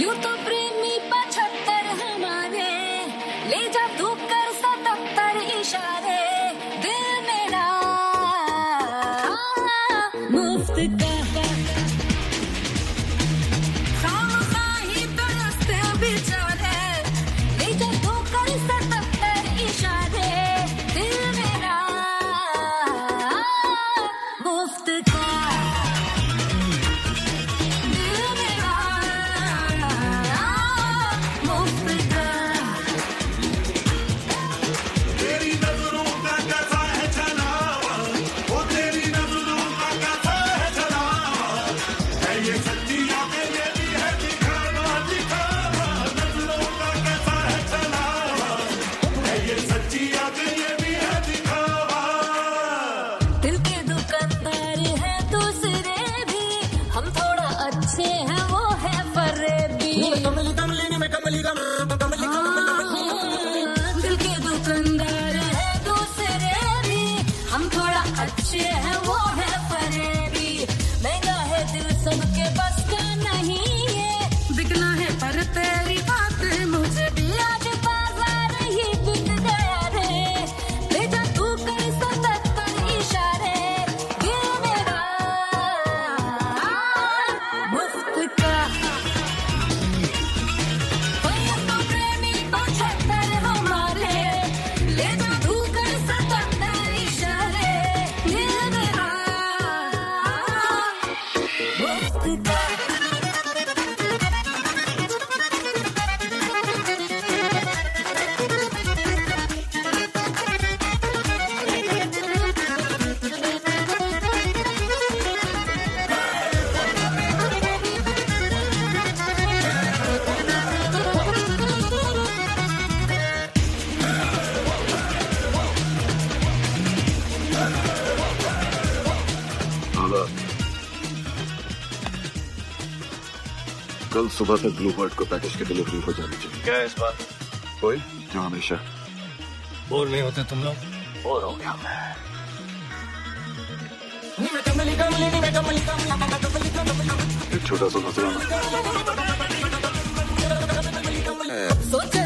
You तो प्रेमी पचहत्तर हमारे ले जा सतहत्तर इशारे मेरा। हाँ, 却还我 preocupar. कल सुबह तक ब्लू बर्ड को पैकेज की डिलीवरी हो जानी चाहिए। क्या इस बात? कोई? जो हमेशा। बोर नहीं होते तुम लोग? बोर हो गया मैं। छोटा सा मसला। सोचे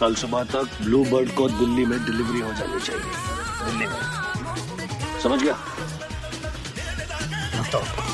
कल सुबह तक ब्लू बर्ड को दिल्ली में डिलीवरी हो जानी चाहिए। दिल्ली में। समझ गया? हाँ, तो।